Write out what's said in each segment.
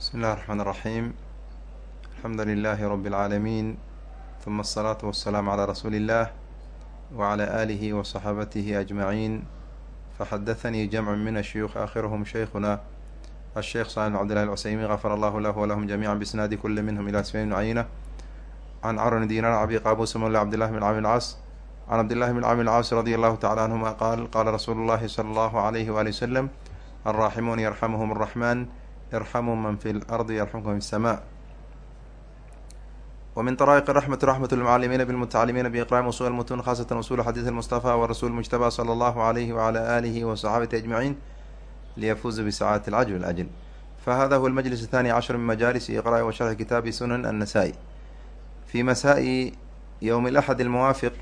بsم الlh الرحمن الرحيم الحمd لله رب العاalمين ثم الصلاة والسلام على رسuل الله وعلى آله وصحابته أجمعين فxdثnي جمع من الشhyوخ آخرهم شhيخنا الشhيخ صالح بن عبد الله العسيمي غفر الله له ولهم جميعا بإسناد كل منهم إلى سفyان بن عينة عن cr دينار أبي qاbوس mولى عبد الله بن عمر العاص عن عبد الله بن عمر العاص رضي الله تعالى عنهما qال qال رsuل اللhi صلى الله عليه وآله وسلم الراحمون يرحمهم الرحمن irxamuu man fi lardi yarxamkum fi الsma wmin طrائq الرحmة رحmة المcalimiina bالmتacalimiina بإqrاm usul الmutun khasة usul xadيث المصطفى wrasuل المجتبى slى الlه عlyh وعlى آlih وصxaabati أجمعين liyafuzu بsacاadة الcجل الأجل fahada huwa الmجلس الثاني cشhr min majalis iqrاء وشhrxi kitaabi sunan النasائي fi masaaءi ywم الأxد الmuwaafiq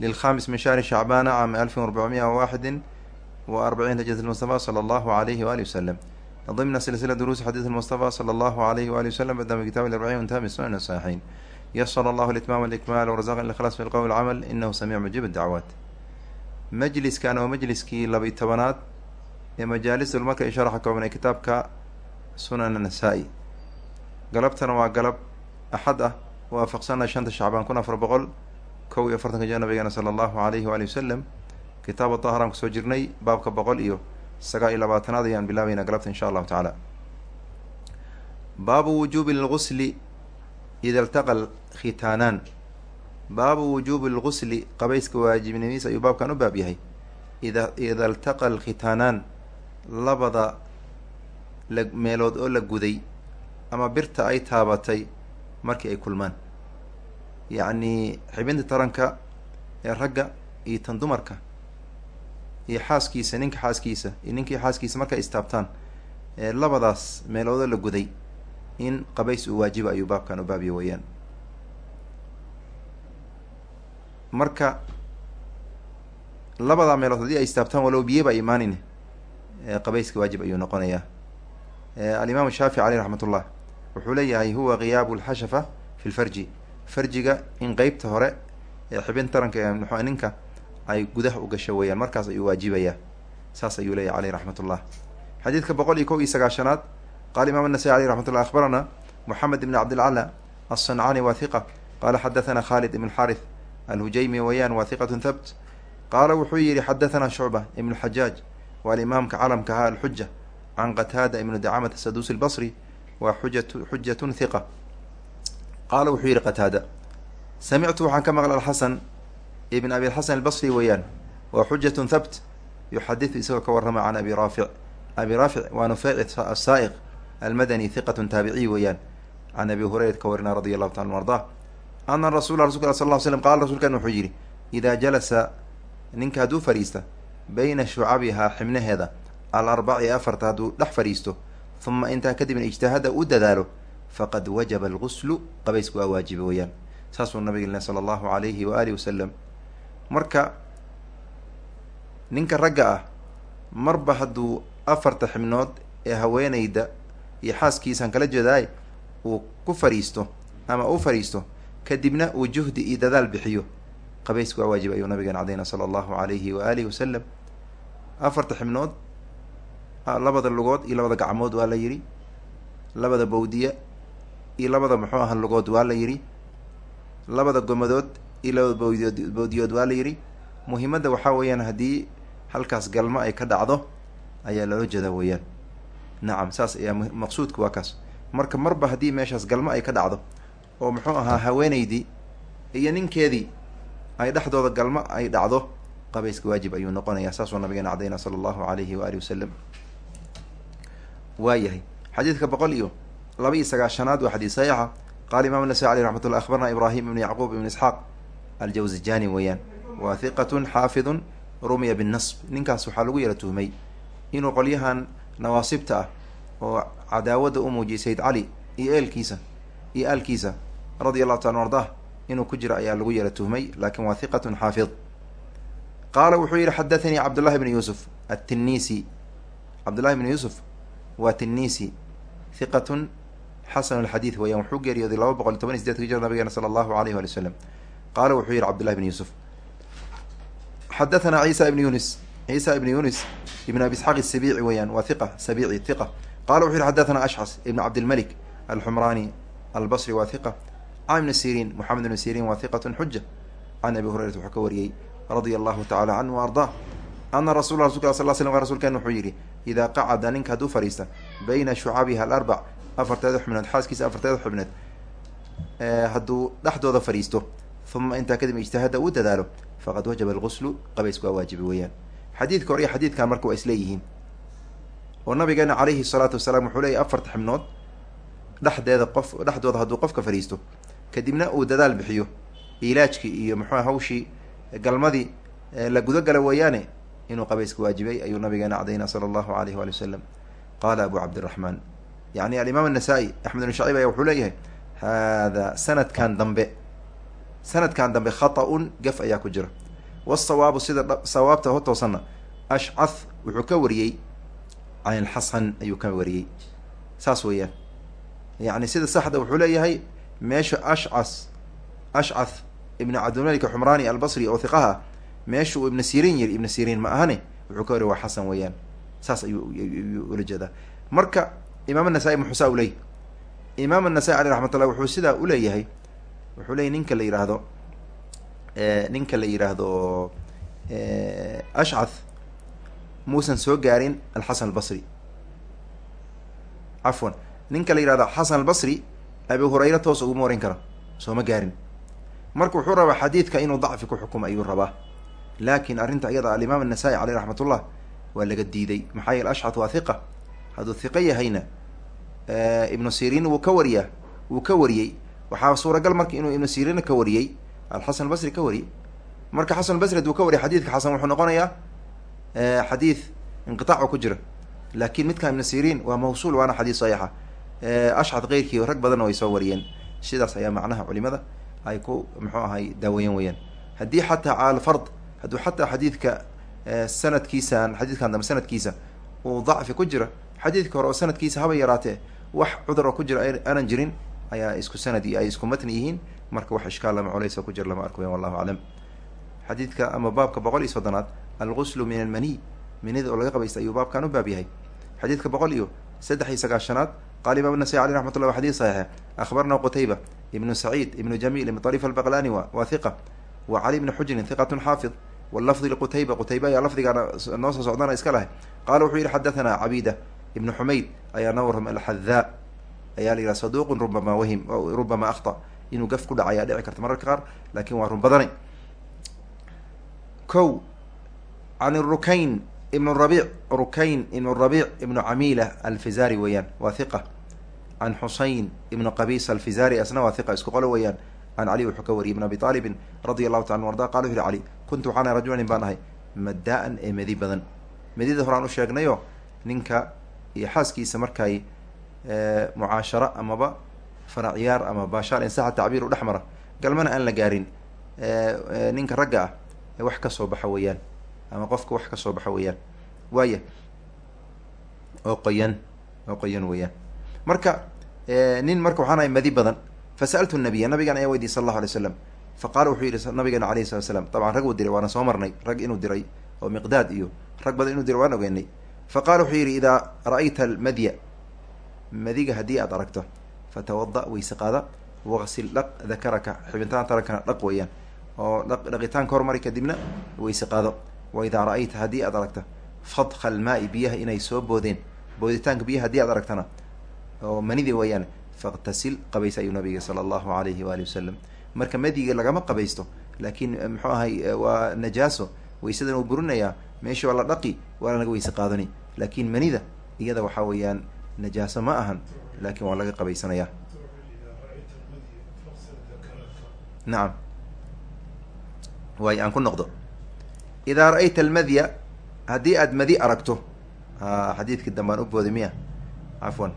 lلخamis min shهri شhعbana cam ألف وأربعمية وواxد وأربعين hجرة المصطفى slى الlه عlyh وآlه وsلم ضمن سلسلة دروس حديث المصطفى صلى الله عليه وآله وسلم بدأ من كتاب الأربعين وانتهى من السنن الصحيحين يسر الله الإتمام والإكمال ورزقنا الإخلاص في القول والعمل إنه سميع مجيب الدعوات majliskan oo majliskii laba iyo tobanaad ee majaalis ulmarka ay sharaxa kooban ee kitaabka sunan nasaa-i galabtana waa galab axad ah waafaqsana shanta shacbaan kun afar boqol kow iyo afartanka jir nabigeena sala allahu alayhi waali wasalam kitaab daharan kusoo jirnay baabka boqol iyo sagaal iyo labaatanaad ayaan bilaabeynaa galabta insha allahu tacaala. Baabu wujuubi lgusli ida iltaqa khitaanaan baabu wujuubi lgusli qabayska waajibnimiis ayuu baabkan u baab yahay. Ida ida iltaqa alkhitaanaan labada la meelood oo la guday ama birta ay taabatay markii ay kulmaan. Yacni xibinta taranka ee ragga iyo tan dumarka iyo xaaskiisa ninka xaaskiisa iyo ninkii xaaskiisa markay istaabtaan labadaas meeloodoo la guday in qabays uu waajiba ayuu baabkan u baabya weeyaan. Marka labadaa meelood haddii ay istaabtaan walow biyaba ay imaanin qabayska waajib ayuu noqonayaa. Alimaam shaafici caleyh raxmat ullah wuxuu leeyahay huwa khiyaabu lxashafa fi lfarji farjiga in qeybta hore ee xibin taranka ee ninka ay gudaha u gasho weeyaan. Markaas ayuu waajibayaa. Saas ayuu leeyahy caleyh raxmat ullah xadiidka boqol iyo kow iyo sagaashanaad qala imam anasai aleyh raxmat ullah akhbarana moxamed ibn cabdilcala alsancaani wa hiqa qala xadathana khalid ibn xarith alhujaymi weeyaan wa hiqatun thabt. Qaala wuxuu yihi xadathana shucba ibn xajaaj waa alimaamka calamka ahaa alxuja can qataada ibnu dacamata saduusi lbasri waa xujat xujatun hiqa qaala wuxuu yihi qataada samictu waxaan ka maqla alxasan ibn abi alxasan albasri weeyaan waa xujatun thabt yuxadidu isagoo ka warrama can abi raafic abi raafic waa nufeyc asaa'iq almadani hiqatun taabiciy weeyaan can abi hurayrat ka warina radi allahu taala an ardah ana rasula rasulka sal ll slam qala rasulkan wuxuu yihi idaa jalasa ninka hadduu fadhiista bayna shucabihaa xibnaheeda alarbaci afarta hadduu dhex fadhiisto huma intaa kadibna ijtahada u dadaalo faqad wajaba alguslu qabaysku waa waajiba weeyaan. Saasuu nabig sala allahu alayhi wa wasalam marka ninka ragga ah marba hadduu afarta xibnood ee haweeneyda iyo xaaskiisaan kala jeedaay uu ku fadhiisto ama u fadhiisto kadibna uu juhdi iyo dadaal bixiyo. Qabaysku waa waajib ayuu nabigeena cadayna sala allahu alayhi wa alihi wasalam afarta xibnood labada lugood iyo labada gacmood waa la yidhi. Labada bawdiya iyo labada muxuu aha lugood waa la yidhi. Labada gomadood iyo bawdiyood waa la yidhi. Muhiimadda waxaa weeyaan haddii halkaas galmo ay ka dhacdo ayaa loola jeedaa weeyaan. Nacam saas ayaa maqsuudka waa kaas. Marka marba haddii meeshaas galmo ay ka dhacdo oo muxuu ahaa haweeneydii iyo ninkeedii ay dhexdooda galmo ay dhacdo qabayska waajib ayuu noqonayaa. Saasuu nabigeena cadayna sala allahu alayhi wa alihi wasalam waa yahay xadiidka boqol iyo laba iyo sagaashanaad waa xadiis saxiixa. Qaala imam nasai aleyh raxmat ullah akhbarna ibrahim ibn yacquub ibn isxaaq aljawzijani weeyaan. Waa hiqatun xaafidun rumiya binnasb. Ninkaas waxaa lagu yara tuhmay inuu qolyahan nawaasibta ah oo cadaawadda u muujiyay sayid cali iyo eelkiisa iyo aalkiisa radia allahu taala ardah inuu ku jiro ayaa lagu yara tuhmay laakiin waa hiqatun xaafid. Qaala wuxuu yihi xadathanii cabdullahi bni yuusuf attinisi cabdullahi bni yuusuf waa tinisi hiqatun xasanu lxadiid weeyaan. Wuxuu geeriyooday laba boqol iyo toban iyo sideedka hijra nabigeena sala allahu alayh wali wasalam qaala wuxuu yihi cabdullahi bni yuusuf xadathana ciisa ibn yunis ciisa ibn yunis ibn abi isxaaq isabiici weeyaan waa hiqa sabiici hiqa qala wuxu yihi xadathana ashcas ibn cabdilmalik alxumrani albasri wa hiqa can ibni sirin moxamed ibni sirin wa hiqat xuja can abi hurayrata wuxuu ka wariyey radia allahu tacala canhu ardaa ana rasul rasulka sal slam rsulkeen wuxuu yidhi idaa qacada ninka hadduu fadhiista bayna shucabiha alarbac afarteeda xubnood xaaskiisa afarteeda xubnood hadduu dhexdooda fadhiisto uma intaa kadib ijtihaada uu dadaalo faqad wajaba alguslu qabaysku waa waajibi weeyaan xadiidka hore iyo xadiidkan marka waa isleeyihiin oo nabigeena calayhi salaatu wasalaam wuxuu leeyahy afarta xibnood dhexdeeda qof dhexdooda hadduu qofka fadhiisto kadibna uu dadaal bixiyo ilaajkii iyo muxua hawshii galmadii la gudagala weeyaane inuu qabayska waajibay ayuu nabigeena cadayna sala allahu alayh waali wasalam qaala abu cabdiraxmaan yani alimaam annasaa-i axmed ibn shacib ayaa wuxuu leeyahay hada sanadkan dambe sanadkan dambe khata-un gaf ayaa ku jira. Wasawaabu sida sawaabta ho toosanna ashcath wuxuu ka wariyey can ilxasan ayuu ka wariyey. Saas weeyaan. Yani sida saxda wuxuu leeyahay meesha ashcas ashcath ibn cabdilmalik xumrani albasri oo hiqaha meesha uu ibna sirin yiri ibna sirin ma ahane wuxuu ka wariy waa xasan weeyaan. Saas ayuu ula jeedaa. Marka imaam anasa-i muxusaa u leeyay imaam anasa-i aleh raxmat wuxuu sidaa uleeyahay wuxuu leeyay ninka la yidhaahdo ninka la yidhaahdo ashcath muusan soo gaarin alxasan albasri. Cafwan. Ninka la yihahdo xasan albasri abi hurayra toos uguma warin karo sooma gaarin. Marka wuxuu rabaa xadiidka inuu dacfi ku xukumo ayuu rabaa. Laakin arrinta iyada alimaam annasaa-i caleyh raxmat ullah waa laga diiday. Maxaa yeele ashcath waa hiqa hadduu hiqo yahayna ibnu sirin wuu ka wariyaa wuu ka wariyey waxaa suuragal marka inuu ibnu sirin ka wariyey alxasan albasri ka wariyey. Marka xasan albasri haduu ka wariya xadiidka xasan wuxuu noqonayaa xadiid inqitaac ku jira. Laakin midkan ibnu sirin waa mawsuul waana xadiis saxiixa. Ashcad keyrkii rag badanna way soo wariyeen. Sidaas ayaa macnaha culimada ay ku muxuu ahay daaweyan weyaan haddii xataa cala alfard hadduu xataa xadiidka sanadkiisan xadiidkan dambe sanadkiisa uu dacfi ku jira xadiidka hore oo sanadkiisa haba yaraatee wax cudur oo ku jira aanan jirin ayaa isku sanad iyo ay isku matni yihiin. Marka wax ishkaal lama culeysa ku jira lama arko weyan wallahu aclam. Xadiidka ama baabka boqol iyo soddonaad alguslu min almaniy minida oo laga qabaysta ayuu baabkan u baab yahay. Xadiidka boqol iyo saddex iyo sagaashanaad qala imam nasai aleh raxmat llah wa xadis saxiixa akhbarna qutayba ibnu saciid ibnu jamiil ibn ariif albaqlani wa hiqa wa cali bni xujrin hiqatun xaafid wlafdi liqutayba qutayba ayaa lafdigaana noo soo socdana iska lahay. Qala wuxuu yihi xadathana cabida ibnu xumayd ayaa warramay alxadaa ayaa la yidhaha saduuqun rubama wahim rubama akhta. Inuu gaf ku dhaca ayaa dhici karta mararka qaar laakiin waa run badanay ko can rukayn ibn rabic rukayn ibn rabic ibnu camila alfizari weeyaan waa hiqa can xusayn ibnu qabis alfizari asna waa hiqa isku qolo weeyaan. Can cali wuxuu ka wariyay ibn abi aalibin radia allahu taala arda qala wuxu yihi cali kuntu waxaan ahay rajulan baan ahay maddaa-an ee medi badan. Medida horaan u sheegnayo ninka iyo xaaskiisa markay mucaasharo amaba faraciyaar ama baashaal insaxa tacbiir u dhex mara galmana aan la gaarin ninka ragga ah wax ka soo baxa weeyaan ama qofka wax ka soo baxa weeyaan waaya oo qoyan oo qoyan weeyaan. Marka nin marka waxaan ahay madi badan fasaltu nabiya nabigan ayaa weydiy sal allahu alay slam faqala wuxuu yihi nabigeena alayhi salat slam dabcan rag uu diray waana soo marnay rag inuu diray oo miqdaad iyo rag badan inuu diray waan ogeynay. Faqala wuxuu yihi idaa ra'ayta almadya madiga haddii aad aragto fatawada weyse qaada waqsil dhaq dakaraka xibintaan tarankana dhaq weeyaan oo dhaq dhaqitaanka hormari kadibna weyse qaado. Wa idaa ra'ayta haddii aad aragto fadka almaai biyaha inay soo boodeen booditaanka biyaha haddii aad aragtana oo manidi weeyaan faktasil qabaysa ayuu nabiga sala allahu alayhi waali wasalam marka madiga lagama qabaysto laakiin muxuu ahay waa najaaso weysadan uu burinayaa meesha waa la dhaqi waana laga weyse qaadani. Laakiin manida iyada waxaa weeyaan najaaso ma ahan laakiin waa laga qabaysanayaa. Nacam waay aan ku noqdo. Idaa ra'ayta almadya haddii aad madi aragto xadiidkii dambaan u booday miya. Cafwan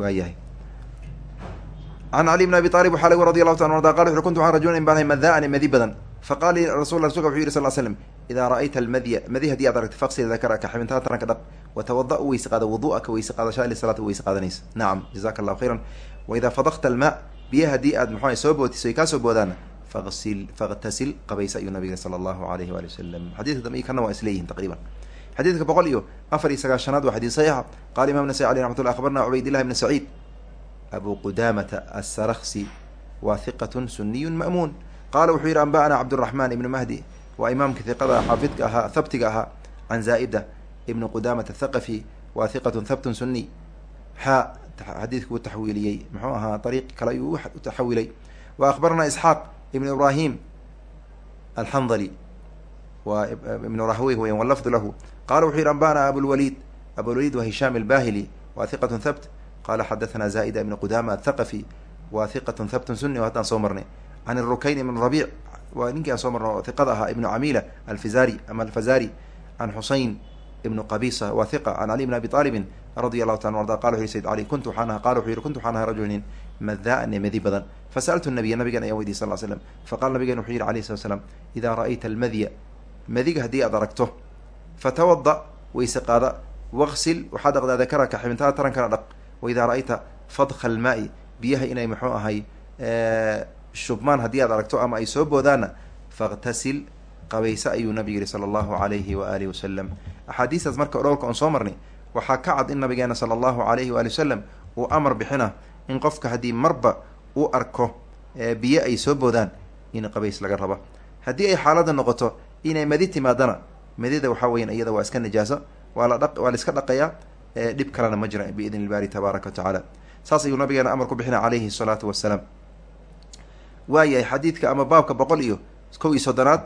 waa yahay. An cali bn abi alib waxaa lagu radi allahu ta arda qala wuxu kuntu waxaan rajulan in baanahay madaan madi badan. Faqala li rasul rasulka wuxu yihi sal slam idaa ra'ayta almadya madi haddii aad aragto faqsil dakaraka xibintaa taranka dhaq watawada weyse qaada wudu'aka weyse qaadashaa lisalaat weyse qaadanaysa nacam jazaka allahu khayran waidaa fadakta almaa biya haddii aad muxua soo bootiso ay kaasoo boodaana faqsil faqtasil qabaysa ayuu nabiga sala allahu alayhi waali wasalam xadidka dambe iyo kana waa isleeyihin taqriban xadiidka boqol iyo afar iyo sagaashanaad waa xadiis saxiixa qala imam nasai aleh raxmat llah akhbarna cubaydillahi bni saciid abu qudamata asaraksi wa hiqatun suniyun ma'muun qala wuxuu yidhi anba'ana cabduraxman ibnu mahdi waa imaamka hiqada xaafidka ahaa habtiga ahaa ibni qudamata athaqafi wa hiqatun habtun suniy xa xadiidku uu taxwiiliyey muxuu ahaa ariiq kale ayuu u taxawilay wa akhbarana isxaaq ibn ibrahim alxandali wa ibnu rahwey weyan walafdu lahu. Qala wuxuu yidhi anba'ana abulwaliid abulwaliid wa hishaam albahili. Wa hiqatun thabt. Qala xadathana zaa'ida ibn qudama athaqafi wa hiqatun thabtun suni o haddaan soo marnay. Can irukayn ibn rabiic waa ninkii aan soo marno oo hiqada ahaa ibnu camila alfizari ama alfazari. Can xusayn ibnu qabisa wa hiqa can cali bn abi aalibin radia allahu taala arda qala wuxu yhi sayd cali kuntu waxaan aha qala wuxu yihi kuntu waxaan aha rajulnin madaan madi badan. Fasa'altu nabiya nabigan ayaan weydiy sal slam faqala nabigan wuxuu yihi alayh slat slam idaa ra'ayta almadya madiga haddii aad aragto fatawada weyse qaada waqsil waxaad dhaqdaa dakaraka xibintada tarankana dhaq waidaa ra'ayta fadka almaai biyaha inay muxuu ahay shubmaan haddii aad aragto ama ay soo boodaanna faktasil qabayse ayuu nabigu yihi sala allahu alayhi wa alihi wasalam axaadiistaas marka dhowrka oon soo marnay waxaa ka cad in nabigeena sala allahu alayhi waali wasalam uu amar bixina in qofka haddii marba uu arko biyo ay soo boodaan in qabays laga raba haddii ay xaaladda noqoto inay madi timaadana madida waxaa weyan iyada waa iska najaaso waa la waa la iska dhaqayaa dhib kalena ma jira biidn ilbaari tabaaraka wa tacaala. Saas ayuu nabigeena amar ku bixina calayhi salaatu wasalaam waayahay xadiidka ama baabka boqol iyo kow iyo soddonaad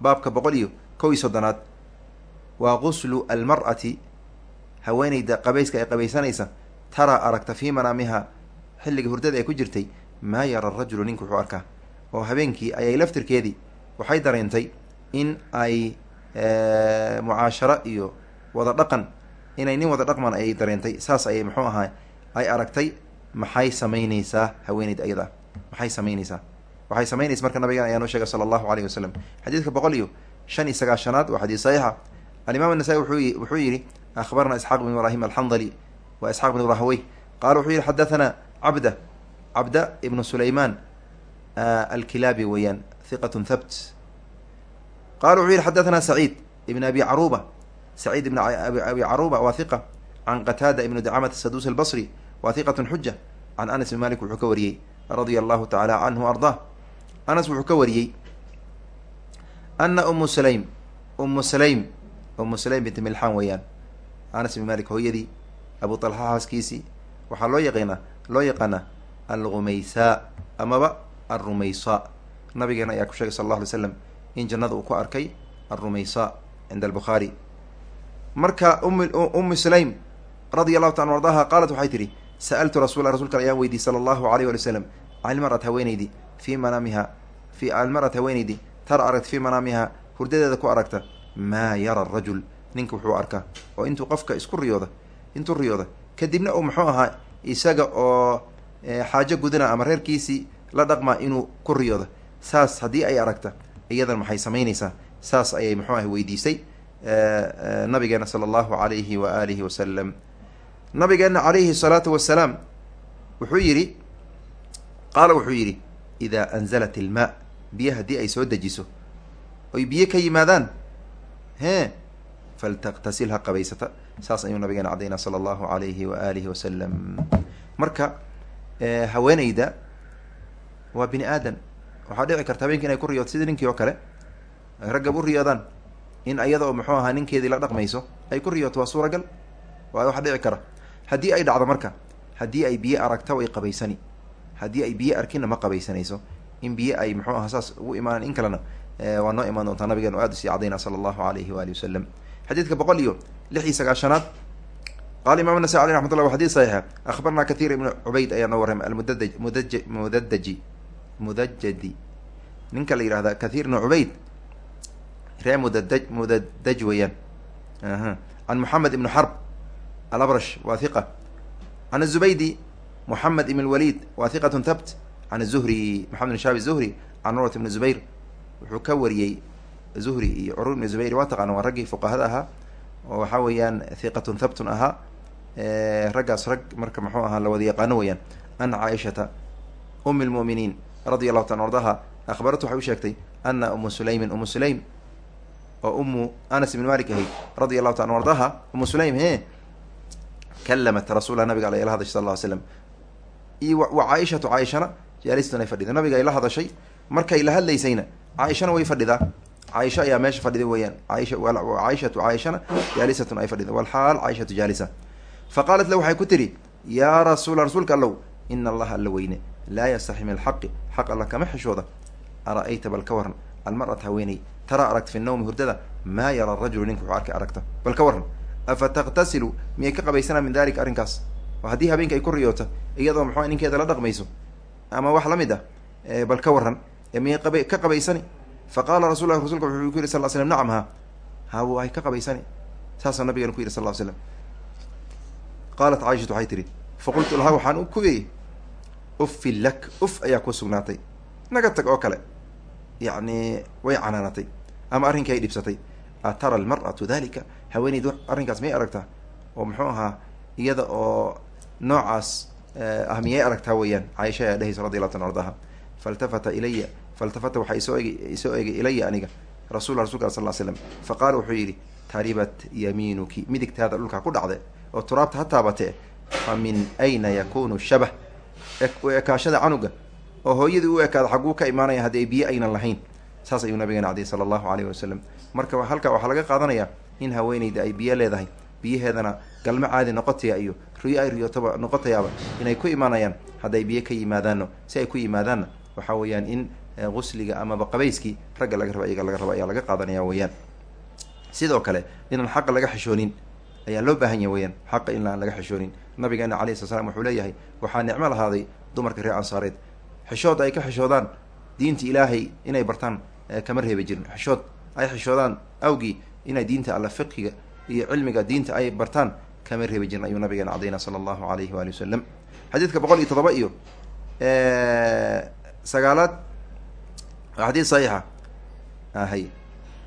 baabka boqol iyo kow iyo soddonaad waa guslu almar'ati haweeneyda qabayska ay qabaysanaysa taraa aragta fii manaamiha xilliga hurdada ay ku jirtay maa yara rajulu ninka wuxuu arkaa oo habeenkii ayay laftirkeedii waxay dareentay in ay mucaasharo iyo wada dhaqan inay nin wada dhaqman ayay dareentay saas ayay muxuu ahaa ay aragtay maxay samaynaysaa haweeneyda ayada maxay samaynaysaa waxay samaynaysa marka nabigan ayaa noo sheegay sala allahu alayhi wasalam xadiidka boqol iyo shan iyo sagaashanaad waa xadiis saxiixa. Alimaam anasai wuxuu wuxuu yidhi akhbarana isxaaq bn ibrahim alxandali. Wa isxaaq bn rahwey qala wuxuu yihi xadathana cabda cabda ibnu sulayman alkilaabi weeyaan hiqatun thabt. Qala wuxuu yihi xadathana saciid ibn abi caruba saciid ibn abi caruba wa hiqa can qataada ibnu dacamata sadus albasri wa hiqatun xuja can anas bin malik wuxuu ka wariyey radia allahu tacaala canhu ardah anas wuxuu ka wariyey ana umu sulaym umu sulaym umu sulaym binti milxaan weeyaan. Anas bin malik hooyadii abu talxa haaskiisii. Waxaa loo yaqaanaa loo yaqaanaa alrumaysaa amaba alrumaysaa nabigeena ayaa ku sheegay sal alla alay slam in jannada uu ku arkay alrumaysaa cinda albukhaari. Marka um ummu sulaym radia allahu taala ardaha qaalat waxay tidhi sa'altu rasuula rasulka ayaan weydiy sala allahu alayh wali wasalam can ilmar'at haweeneydi fii manaamiha fi almar'at haweeneydi tara aragta fii manaamiha hurdadeeda ku aragta maa yara arajul ninka wuxuu arkaa oo intuu qofka isku riyooda intuu riyooda kadibna uu muxuu ahaa isaga oo xaajo gudana ama reerkiisii la dhaqmaa inuu ku riyooda. Saas haddii ay aragta iyadan maxay samaynaysaa? Saas ayay muxuu ah weydiisay nabigeena sala allahu alayhi wa alihi wasalam nabigeena calayhi salaatu wasalaam wuxuu yidhi qaala wuxuu yidhi idaa anzalat ilmaa biyo haddii ay soo dejiso oy biyo ka yimaadaan hee faltaktasil ha qabaysata saas ayuu nabigeena caddaynaa sala allahu alayhi wa alihi wasalam marka haweeneyda waa bini aadan waxaa dhici karta habeenki inay ku riyooto sidii ninkii oo kale ay raggab u riyoodaan in ayada oo muxuu ahaa ninkeedii la dhaqmayso ay ku riyooto waa suuragal waa wax dhici kara haddii ay dhacdo marka haddii ay biyo aragta way qabaysani haddii ay biyo arkinna ma qabaysanayso. In biyo ay muxuu aha saas ugu imaanaan in kalena waa noo imaan doontaa nabigen o aad u sii cadayna sala allahu alayhi waali wasalam xadiidka boqol iyo lix iyo sagaashanaad qala imam nasai aleh raxmat llah wa xadis saxiixa akhbarna kahiir ibnu cubayd ayaa noo warramay almudadaj mudaj mudadaji mudajadi ninka la yihahda kathiir ibnu cubayd ree mudadaj mudadaj weeyaan. Can moxamed ibnu xarb alabrash wa hiqa can azubaydi moxamed ibn lwalid wa hiqatun thabt can zuhri moxamed ibn shaabi zuhri can curwat ibni zubayr. Wuxuu ka wariyey zuhri iyo curur ibni zubayr waa taqaana waa raggii fuqahada ahaa oo waxaa weeyaan hiqatun thabtun ahaa. Raggaas rag marka muxuu ahaa la wada yaqaano weeyaan ana caaishata umi lmu'miniin radia allahu taala ardaha akhbaratu waxay u sheegtay ana umu sulaymin umu sulaym oo umu anas ibn malik ahayd radia allahu taala ardaha umu sulaym he kalamat rasuula nabiga ala la hadashay sal ll slam iyo caaishatu caaishana jaalisatun ay fadhida. Nabiga ay la hadashay markay la hadlaysayna caaishana way fadhidaa caaisha ayaa meesha fadhida weeyaan. Caaisha caaishatu caaishana jaalisatun ay fadhida. Walxaal caaishatu jaalisa. Fa qaalat la waxay ku tidhi yaa rasuula rasuulka allow ina allaha alla weyne. Laa yastaxi alxaqi. Xaq alla kama xishooda. Ara-ayta bal ka waran taraa aragta fi hurdada maa yara rajulu ninka wuxuu arkay aragta. Bal ka waran afa taktasilu miyay ka qabaysanaa min dalika arrinkaas oo haddii habeenka ay ku riyoota iyadoo muxua ninkeeda la dhaqmayso ama wax la mid ah bal ka waran miyay qaba ka qabaysani. Fa qaala rasul lah rasulka wuxuu ku yidhi sal l slam nacam ha haw ay ka qabaysani. Saasoo nabigan ku yidhi sal l slam qaalat caaishatu waxay tihi faqultu lahaa waxaan ku eeyey uffin lak uf ayaa ku sugnaatay. Naga tag oo kale yacni way canaanatay ama arrinkii ay dhibsatay. Atara almar'atu dalika haweeneydu arrinkaas miyay aragtaa oo muxuu ahaa iyada oo noocaas ah miyay aragtaa weeyaan caaisha ayaa dhehaysa radi allahu tan ardaha. Faltafata ilaya faltafata waxaa isoo eg isoo egay ilaya aniga rasul rasulka sal slam fa qaala wuxuu yidhi taribat yamiinuki. Midigtaada dhulkaa ku dhacde oo turaabta ha taabatee fa min ayna yakunu shabah? U ekaashada canuga oo hooyadii u ekaada xagguu ka imaanaya haddii biyo aynan lahayn. Saas ayuu nabigeena cadiyay sala allahu alayhi wasalam marka halkaa waxaa laga qaadanayaa in haweeneyda ay biyo leedahay. Biyaheedana galmo caadi noqotaya iyo riyo ay riyootaba noqotayaaba inay ku imaanayaan hadday biyo ka yimaadaano si ay ku yimaadaanna waxa weeyaan in qusliga amaba qabayskii ragga laga raba iyaga laga raba ayaa laga qaadanaya weeyaan. Sidoo kale inaan xaqa laga xishoonin ayaa loo baahan yahy weyaan xaqa in aan laga xishoonin. Nabigeena alayhi sala slam wuxuu leeyahay waxaa nicmo lahaaday dumarka reer ansaareed. Xishood ay ka xishoodaan diinta ilaahay inay bartaan kama reeba jirin. Xishood ay xishoodaan awgii inay diinta alla fiqiga iyo cilmiga diinta ay bartaan kama reebi jirna ayuu nabigeena cadayna sala allahu alayhi waali wasalam xadiidka boqol iyo todoba iyo sagaalaad waa xadiid saxiixa ah, ahay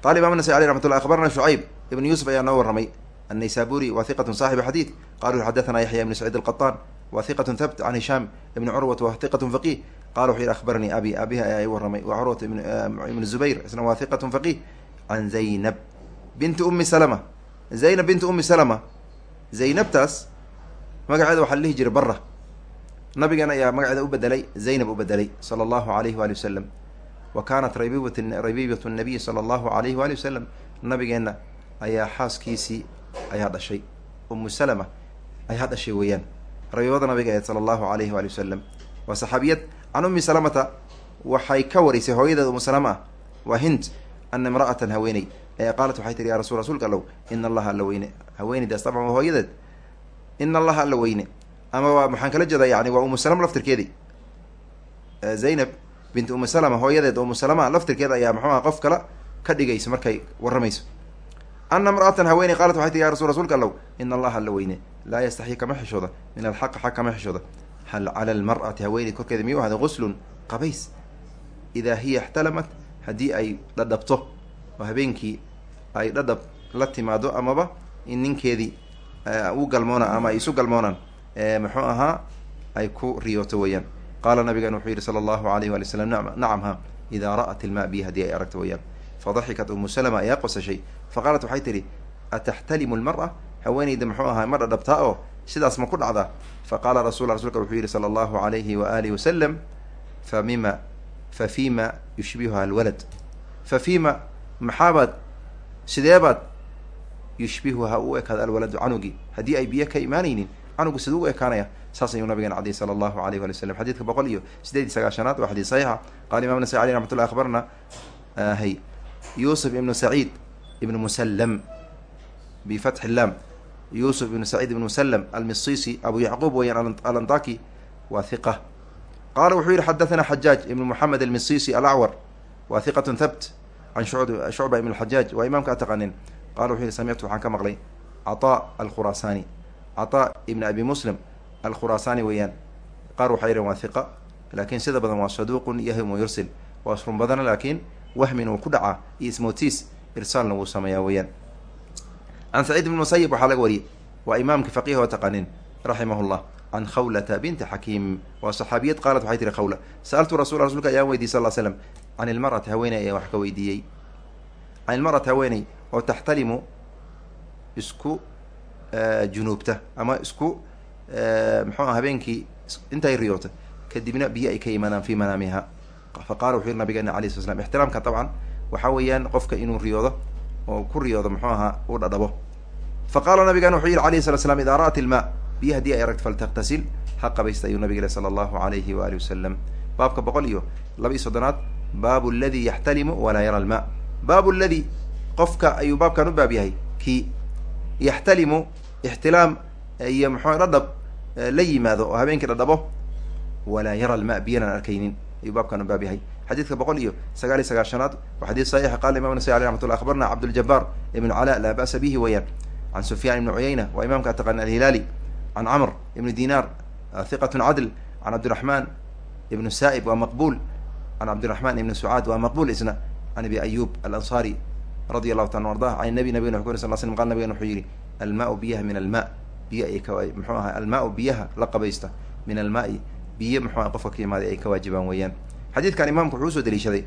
qaala imam nasai aley raxmat ullah akbarna shucayb ibn yuusuf ayaa noo warramay annaysaburi wa hiqatun saaxibu xadiid. Qalu xadathana yaxya ibnu saciid alqataan wa hiqatun thabt can hishaam ibni curwat wa hiqatun faqih qala wuxuu yihi akhbaranii abi abiha ayaa i warramay wa curwat ibnu zubayr isna wa hiqatun faqih can zaynab binti ummi salama. Zaynab binti ummi salama zaynabtaas magaceeda waxaa la dhihi jiray bara nabigan ayaa magaceeda u bedelay zaynab u bedelay sala allahu alayhi waali wasalam wa kaanat rabibat rabibat nabiy sala allahu alayhi waali wasalam nabigeenna ayaa xaaskiisii ayaa dhashay. Umu salama ayaa dhashay weeyaan. Rabiibada nabiga aheed sala allahu alayhi waali wasalam waa saxaabiyad can ummi salamata waxay ka warisay hooyadeed umu salama. Ah waa hind ana imra'atan haweeney qaalat waxay tihi ya rasul rasuulka allow ina allaha alla weyne haweeneydaas dabcan waa hooyadeed. Ina allaha alla weyne ama waa maxaan kala jeedaa yani waa umu salama laftirkeedii zaynab bint umu salama hooyadeed umu salama laftirkeeda ayaa muxuu aha qof kala ka dhigaysa markay warramayso. Ana imra'atan haweeney qaalat waxay tii ya rasul rsulka allow ina allaha alla weyne laa yastaxyi kama xishooda min alxaq xaq kama xishooda. Hal cala almar'ati haweeney korkeeda miyuu ahday guslun qabays. Idaa hiya ixtalamat haddii ay dhadhabto oo habeenkii ay dhadhab la timaado amaba in ninkeedii u galmoona ama ay isu galmoonaan. Muxuu ahaa ay ku riyooto weeyaan. Qaala nabigan wuxuu yihi sala allahu alayh wali slam nacam ha idaa ra'at ilma bi haddii ay aragto weeyaan. Fadaxikat umu salama ayaa qosashay. Faqaalat waxay tidhi ataxtalimu lmara haweeneyda muxuu ahaa ma dhadhabtaa oo sidaas ma ku dhacdaa? Faqaala rasul rasulka wuxuu yihi sala allahu alayhi wa wasalam famima fa fima yushbihuha alwalad. Fa fima maxaabaad sideebaad yushbihuha u ekaada alwaladu canugii haddii ay biyo ka imaanaynin canugu siduu u ekaanaya? Saas ayuu nabigan cadiyy sala allahu alayh wali wasalam xadidka boqol iyo sideed iyo sagaashanaad waa xadiid saxiixa. Qala imam nasai aleh raxmat llah akhbarna hay yusuf ibnu saciid ibn muslam bifatxi lam. Yusuf ibnu saciid ibn muslam almisisi abu yacquub weyaan alantaki waa hiqa qaala wuxuu yihi xadathana xajaaj ibn moxamed almisisi alacwar wa hiqat thabt can shucba ibn xajaaj waa imaamka ataqanin qala wuxuu yihi samictu waxaan ka maqlay caطa alkhuraasani caطa ibn abi muslim alkhuraasani weeyaan qaar waxay yihiin waa hiqa laakiin sida badan waa saduuqun yahim yursil waa surun badana laakiin wahmin uu ku dhacaa iyo ismootiis irsaalna wuu sameeyaa weeyaan can saciid ibn musayib waxaa laga wariyey waa imaamka faqiih oo taqanin raximah llah can khawlata binti xakiim waa saxaabiyad qaalat waxay tihi khawla sa'altu rasul rasulka ayaan weydiy sal l slam can ilmar'ati haweeney ayaan wax ka weydiiyey can ilmarati haweeney oo taxtalimu isku junuubta ama isku muxuua habeenkii intay riyoota kadibna biyo ay ka yimaadaan fi manaamiha fa qala wuxuu yiri nabigeena alay sla slam ixtiraamka dabcan waxaa weeyaan qofka inuu riyoodo oo ku riyoodo muxuu ahaa u dhadhabo fa qaala nabigeena wuxuu yihi alayhi salat slam idaa ra'at ilma biyo haddii ay aragto faltaktasil ha qabaysta ayuu nabig ile sala allahu alayhi waali wasalam baabka boqol iyo laba iyo soddonaad baabu aladi yaxtalimu walaa yara alma. Baabu ladi qofka ayuu baabkan u baab yahay. Kii yaxtalimu ixtilaam iyo muxuu dhadhab la yimaado oo habeenkii dhadhabo walaa yara alma biyanaan arkaynin ayuu baabkan u baab yahay. Xadiidka boqol iyo sagaal iyo sagaashanaad waa xadiid saxiixa qala imam nasai aleh raxmat llah akhbarna cabduljabaar ibnu cala laa ba'sa bihi weeyaan can sufyaan ibni cuyayna waa imamka ataqana alhilaali. Can camr ibni dinar hiqat cadl can cabdiraxman ibnu sa'ib waa maqbul can cabdiraxman ibni sucaad waa maqbul isna can abi ayub alansari radi allahu taala ardah can nabi nabigena wuxu sal slm qal nabigena wuxuu yihi almaau biyaha min alma biyo ay ka ahay almaau biyaha la qabaysta min almaai biyo muxuu aha qofka ka yimaaday ay ka waajibaan weeyaan xadiidkan imaamku wuxuu u soo daliishaday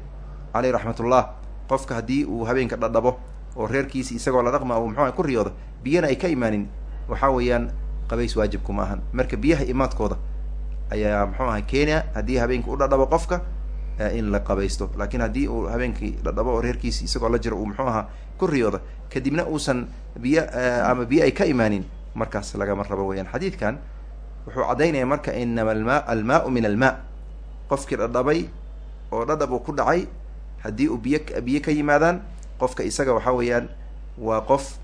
caleyh raxmatullah qofka haddii uu habeenka dhadhabo oo reerkiisi isagoo la dhaqma uu muxuu aha ku riyoodo biyana ay ka imaanin waxaa weeyaan qabays waajibku ma ahan marka biyaha imaadkooda ayaa muxuu ahay kenya haddii habeenka u dhadhabo qofka in la qabaysto. Laakiin haddii uu habeenkii dhadhabo oo reerkiisi isagoo la jiro uu muxuu ahaa ku riyoodo kadibna uusan biyo ama biyo ay ka imaanin markaas lagama rabo weyaan xadiidkan wuxuu caddaynaya marka inama alma almaau min almaa qofkii dhadhabay oo dhadhab uu ku dhacay haddii uu biyo biyo ka yimaadaan qofka isaga waxaa weeyaan waa qof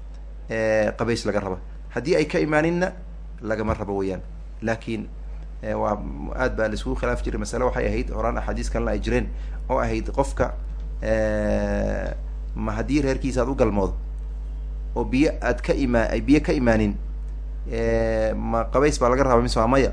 qabays laga raba. Haddii ay ka imaaninna lagama rabo weeyaan. Laakiin waa aad baa laiskugu khilaaf jiray masale waxay ahayd horaan axaadiis kalena ay jireen oo ahayd qofka ma haddii reerkiisa aad u galmoodo oo biyo aad ka imaa ay biyo ka imaanin ma qabays baa laga rabaa mise waa maya?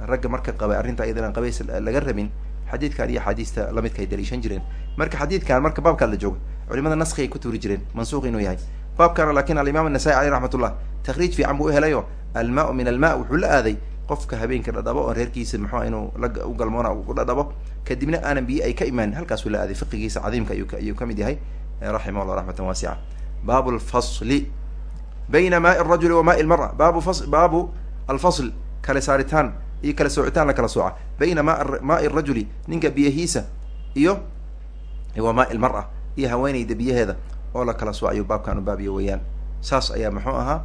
Ragga marka qabay arrinta ayadana qabays laga rabin xadiidkan iyo axaadiista lamidka ay daliishan jireen. Marka xadiidkan marka baabkaad la joogo culimada naski ay ku tuuri jireen mansuuq inuu yahay. Baabkana laakiin alimaam anasai aleyh raxmat ullah takriij fiican buu uhelayo almaau min alma wuxuu la aaday qofka habeenka dhadhabo oo reerkiisa muxua inuu la u galmoona u dhadhabo kadibna aanan biyo ay ka imaanin halkaasuu la aaday fiqigiisa cadiimka ayuu ka mid yahay. Raximah llah raxmatan waasica baabu lfasli bayna maai rajuli wa maai lmara baabu baabu alfasl kala saaritaan iyo kala soocitaan la kala sooca. Bayna ma maai rajuli ninka biyahiisa iyo wa maai lmara iyo haweeneyda biyaheeda oo la kala soocayo baabkan baabiyo weeyaan. Saas ayaa muxuu ahaa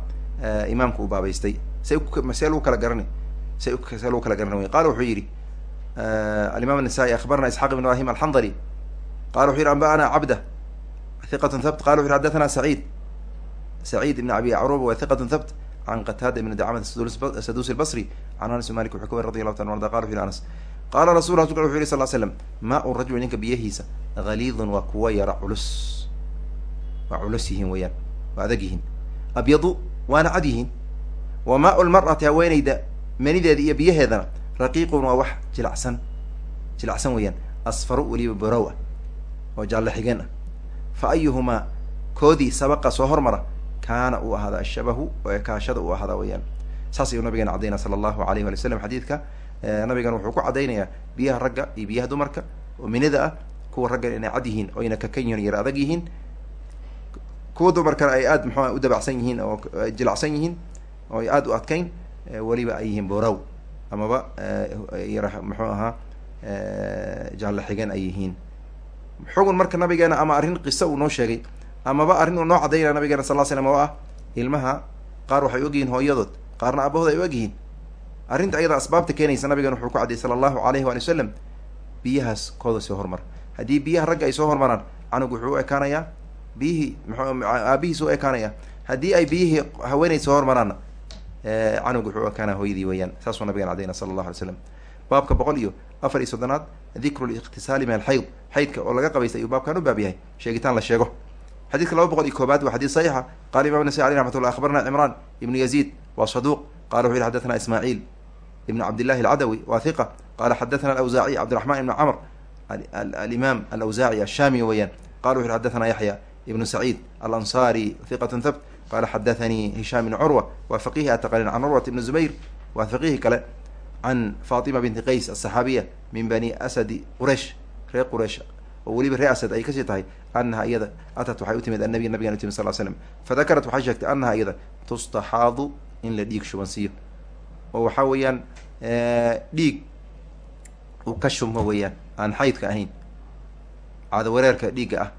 imaamku u baabaystay. Say see lagu kala garani si lagu kala garan way qala wuxuu yidhi alimam anasai abarna isxaq ibn ibrahim alxandari qala wuxu yidhi anba'ana cabda hiqat habt qala wuxu yhi hadatana saciid saciid ibn abi acruba wa hiqat habt an qataada ibn dacamat sadusi lbasri an anas malik wuxuu ka wari radi allahu ta arda qala wuxu yhi anas qaala rasul rasulka wuxu yhi sal slam maa-u rajuli ninka biyahiisa haliidun waa kuwa yara culus waa culus yihiin weyaan waa adag yihiin abyadu waana cad yihiin wa maau lmar'ati haweeneyda manideeda iyo biyaheedana raqiiqun waa wax jilacsan jilacsan weeyaan. Asfaru weliba borow ah oo jaalle xigeen ah. Fa ayuhumaa koodii sabaqa soo hormara kaana uu ahaada ashabahu oo ekaashada uu ahaada weeyaan. Saas ayuu nabigeena caddaynaya sala allahu alayh wali w slam xadiidka nabigan wuxuu ku caddaynayaa biyaha ragga iyo biyaha dumarka oo minida ah kuwa raggan inay cad yihiin oo yna kakan yihiin yar adag yihiin. Kuwa dumarkana ay aada muxua u dabacsan yihiin oo ay jilacsan yihiin oo ay aada u adkayn weliba ay yihiin borow amaba muxuu ahaa jaalle xigeen ay yihiin. Xugun marka nabigeena ama arrin qiso uu noo sheegay amaba arrin uu noo caddaynaya nabigeena sal l slam oo ah ilmaha qaar waxay ogyihiin hooyadood qaarna aabahood ay ogyihiin arrinta ayada asbaabta keenaysa nabigeena wuxuu ku caddiyay sala allahu alayhi waali wasalam biyahaas kooda soo hormar. Haddii biyaha ragga ay soo hormaraan canug wuxuu u ekaanayaa biyihii mxu aabihiis u ekaanaya haddii ay biyihii haweeney soo hormaraanna canug wuxuu u ekaanaya hooyadii weeyaan saasuu nabigan cadayna sala allahu alay slam baabka boqol iyo afar iyo soddonaad dikru likhtisaali min alxayd xaydka oo laga qabaystay ayuu baabkan u baab yahay sheegitaan la sheego. Xadidka laba boqol iyo koobaad waa xadiid saxiixa. Qala imam nasai aleh raxmat llah akhbarna cimraan ibnu yaziid waa saduuq. Qala wuxu yihi xadathana ismaaciil ibnu cabdillahi alcadawi wa hiqa qala xadathana alawsaaciy cabdiraxman ibnu camr alimaam alawsaaci ashami weeyaan. Qala wuxu yihi xadathana yaxya ibnu saciid alansari hiqat thabt qala xadathanii hishaam ibn curwa waa faqihi ataqanin can curwat ibn zubayr waa faqihi kale can fatima binti qays asaxaabiya min bani asadi quraysh reer quraysh oo weliba re-asad ay ka sii tahay anaha iyada atat waxay u timid annabiy nabigan utimid sal slam fadakarat waxay sheegtay anaha iyada tustaxaadu in la dhiig shubansiiyo oo waxaa weeyaan dhiig uu ka shumo weeyaan aan xaydka ahayn ah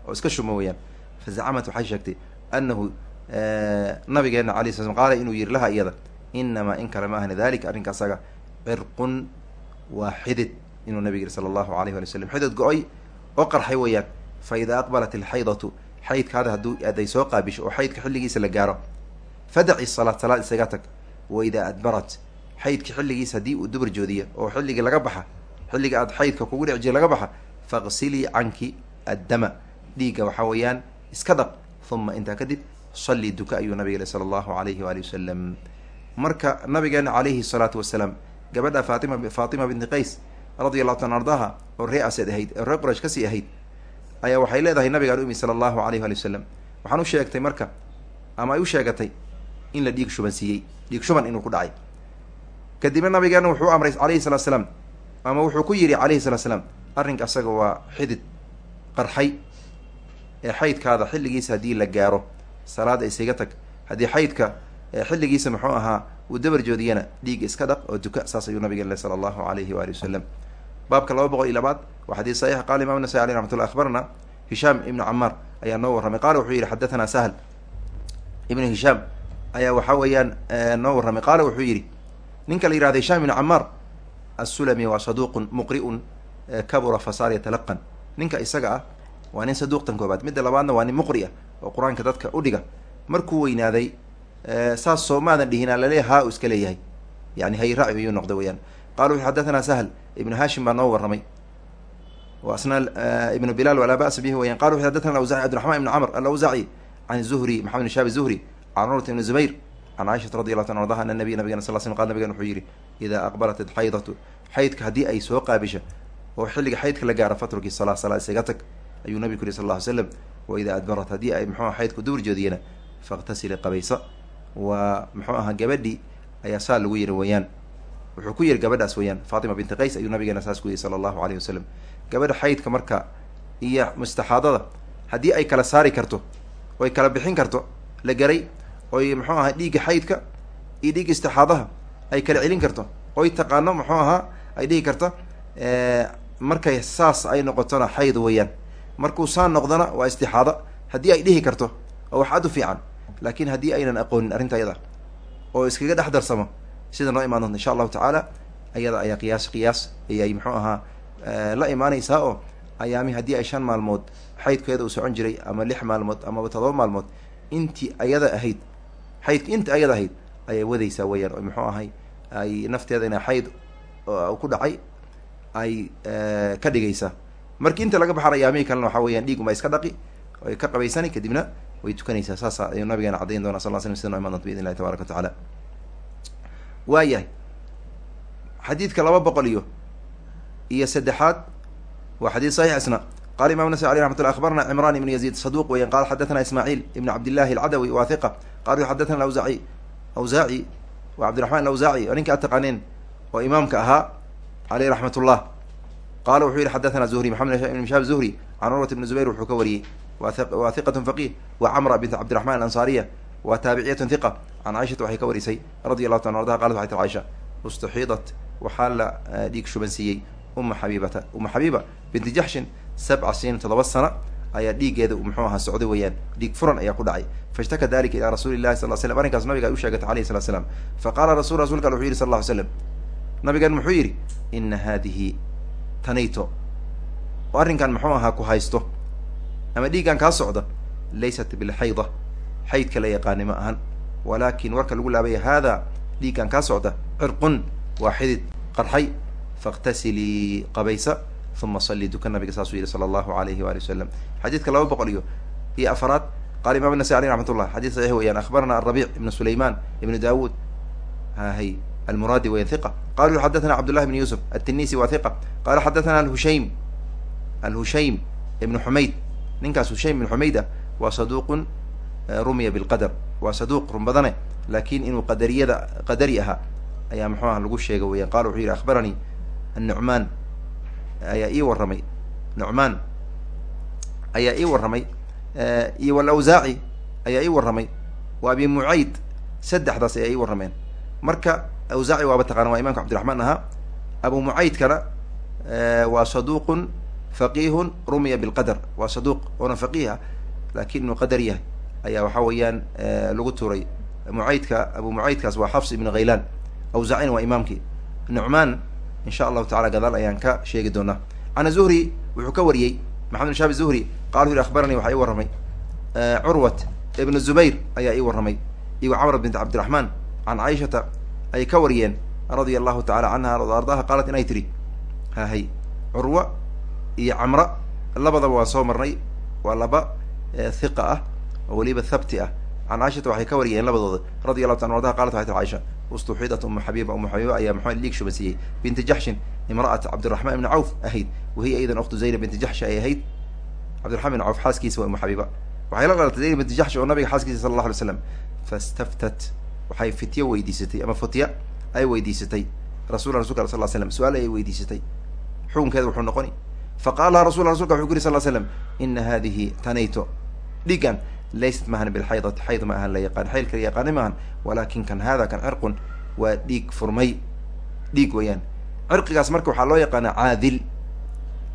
nabigeena alay slam qaala inuu yihi laha iyada inamaa in kale ma ahna dalika arrinka asaga cirqun waa xidid inuu nabig yihi sala allahu alayh wali w slam xidid go-oy oo qarxay weeyaan fa idaa aqbalat alxaydatu xaydkaada hadduu aday soo qaabisho oo xaydka xilligiisa la gaaro fadaci salaad salaad isaga tag wa idaa adbarat xaydka xilligiisa haddii uu dubar joodiya oo xilligii laga baxa xilliga aad xaydka kugu dhici jira laga baxa faqsilii canki addama dhiigga waxaa weeyaan iska dhaq uma intaa kadib salli duka ayuu nabig yihi sala allahu alayhi waali wasalam marka nabigeena calayhi salaatu wasalaam gabadha faatima faatima binti qays radia allahu taala ardaha oo ree ased ahayd oo ree quraysh ka sii ahayd ayaa waxay leedahay nabigaan u imi sala allahu alayh waali wasalam waxaan u sheegtay marka ama ay u sheegatay in la dhiig shuban siiyey dhiig shuban inuu ku dhacay. Kadibna nabigeena wuxuu amray calayhi salatu salaam ama wuxuu ku yidhi calayhi salatu salaam arrinka asaga waa xidid qarxay ee xaydkaada xilligiisa haddii la gaaro salaada isaga tag. Haddii xaydka xilligiisa muxuu ahaa uu dabar joodiyana dhiig iska dhaq oo duka saas ayuu nabiga le sala allahu alayhi waali wasalam baabka laba boqol iyo labaad waa xadiis saxiix. Qala imam nasai aleh raxmat llah akhbarana hishaam ibnu camaar ayaa noo warramay. Qaala wuxuu yihi xadathana sahl ibnu hishaam ayaa waxa weeyaan noo warramay. Qaala wuxuu yidhi ninka la yihahda hishaam ibnu camaar assulami waa saduuqun muqri'un kabura fasaar yatalaqan ninka isaga ah waa nin saduuqtan koobaad midda labaadna waa nin muqri ah oo qur'aanka dadka u dhiga markuu weynaaday saas soo maadan laleeya haa u iska leeyahay. Yani hayraaci ayuu noqday weyaan qala wuxu xadathana sahl ibnu hashim baa noo warramay. Wa asna ibnu bilal walaa ba'sa bihi weyan qala wuxu xadathana awzaci abdiraxman ibn camr alawzaci can zuhri maxamed ibn shaabi zuhri can curwat ibni zubayr can caaishata radi allahu ta ardaha ana nabiy nabigana sal sl qal nabigan wuxuu yihi idaa aqbalat alxaydatu xaydka haddii ay soo qaabisha oo xilliga xaydka la gaaro fatrukii salaa salaa isaga tag ayuu nabigu yiri sal lla ly slam wa idaa adbarat haddii ay muxuu xaydku duur joodiyana fakhtasili qabaysa waa muxuu ahaa gabadhii ayaa saa lagu yiri weeyaan wuxuu ku yiri gabadhaas weeyaan faatima binti qays ayuu nabigeena saas ku yiri sala allahu alayh wasalam gabadha xaydka marka iyo mustaxaadada haddii ay kala saari karto oy kala bixin karto la garay oy muxuu ahaa dhiigga xaydka iyo dhiigga istixaadaha ay kala celin karto oy taqaano muxuu ahaa ay dhihi karta markay saas ay noqotona xayd weeyaan markuu saa noqdona waa istixaado haddii ay dhihi karto oo wax aad u fiican laakiin haddii aynan aqoonin arrinta ayada oo iskaga dhex darsamo sida noo imaan doonta insha allahu tacaala ayada ayaa qiyaas qiyaas ayay muxuu ahaa la imaanaysaa oo ayaami haddii ay shan maalmood xaydkeeda uu socon jiray ama lix maalmood amaba todoba maalmood intii ayada ahayd xaydka inta ayada ahayd ayay wadaysaa weeyaan oo muxuu ahay ay nafteeda ina xayd ku dhacay ay ka dhigaysaa markii inta laga baxan ayaamihii kalena waxaa weeyaan dhiig uma iska dhaqi ay ka qabaysani kadibna way tukanaysaa. Saasa ayuu nabigeena caddayn doona sal slam sida no doonta biidn illahi tabaraka wa waayahay xadiidka laba boqol iyo iyo saddexaad waa xadiid saxiix isna qala imam nasai aleh raxmat llah akhbarna cimran ibn yaziid saduq weyan qala xadathana ismaaciil ibn cabdillahi alcadawi wa hiqa qala xadathana awzaci awzaaci wa cabdiraxman oo ninka ad oo imaamka ahaa aleyh raxmat ullah qala wuxuu yihi xadathana zuhri maxamed ibn shaab zuhri can curwat ibni zubayr wuxuu ka wariyey wa hiqat faqih wa camra bint cabdiraxman alansaariya wa taabiciyat hiqa can caaishata waxay ka warisay radi allahu ta ardaha qalat waxay tir caaisha ustuxiidat waxaa la dhiig shuban siiyey uma xabiibata uma xabiiba binti jaxshin sabca siniin toddoba sana ayaa dhiiggeeda muxuu ahaa socday weeyaan dhiig furan ayaa ku dhacay faishtaka dalika ilaa rasuuli llahi sal slam arrinkaas nabiga ay u sheegatay alayhi salat slam faqala rasul rasulka al wuxu yihi sal lla ly slam nabigan muxuu yidhi ina hadihi tanayto. Oo arrinkan muxuu ahaa ku haysto. Ama dhiiggan kaa socda laysat bilxayda. Xaydka la yaqaani ma ahan. Walaakin warka lagu laabaya hada dhiiggan kaa socda cirqun waa xidid qarxay. Faاktasilii qabaysa uma salii duka nabiga saasuu yihi sala allahu alayhi waali wasalam xadiidka laba boqol iyo iyo afaraad qala imam nasai aleyh raxmat ullah saxiix weeyaan akhbarana arabic ibn sulayman ibn dawud hahay almuraadi weyan hiqa qalu xadathana cabdullahi bn yusuf atinisi wa hiqa qala xadathana alhushaym alhushaym ibn xumayd ninkaas hushaym ibn xumayd ah waa saduuqun rumiya bilqadar waa saduuq run badane laakin inuu qadariyada qadari ahaa ayaa muxuu ah lagu sheega weyan qala wuxuu yihi akhbaranii annucmaan ayaa ii warramay nucmaan ayaa ii warramay iyo walawsaaci ayaa ii warramay wa abi mucayd saddexdaas ayaa ii warrameen marka awsaaci waaba taqana waa imamka cabdiraxmaan ahaa. Abu mucaydkana waa saduuqun faqihun rumiya bilqadar. Waa saduuq oona faqiih ah laakiin inuu qadar yahay. Ayaa waxa weeyaan lagu tuuray. Mucaydka abu mucaydkaas waa xafs ibn khaylaan awsaacina waa imaamkii. Nucmaan insha allahu tacala gadaal ayaan ka sheegi doonaa. Can zuhri wuxuu ka wariyey maxamed bin shaabi zuhri qala u yhi akhbaranii waxaa ii warramay. Curwat ibn zubayr ayaa ii warramay. Iyo camr bint cabdiraxmaan can caaishata ay ka wariyeen radia allahu tacala canha ardaha qaalat inay tidhi hahay curwa iyo camra labadaba waan soo marnay waa laba hiqa ah oo weliba thabti ah. Can caaishata waxay ka wariyeen labadooda radi allahu ta ardaha qalat waxay tir caaisha ustuxidat umu xabiiba umu xabiiba ayaa maxamed liig shubansiiyey binti jaxshin imra'at cabdiraxmaan ibni cawf ahayd wahiya aydan ukhtu zaynab binti jaxshi ay ahayd. Cabdiraxmaan ibn cawf xaaskiisa waa umu xabiiba waxay la dhalatay zaynab binti jaxshi oo nabiga xaaskiisa sala allah alay slam fastaftat waxay fityo weydiisatay ama futya ay weydiisatay. Rasul rasulka sal slam su'aal ayay weydiisatay. Xukunkeeda wuxuu noqoni. Faqaala rasul rasulka wuxuu ku yiri sal slam ina hadihi tanayto dhigan laysat maahan bilxaydati xayd ma ahan la yaqaan xaylka la yaqaani maahan walakin kan hada kan cirqun waa dhiig furmay. Dhiig weeyaan. Cirqigaas marka waxaa loo yaqaana caadil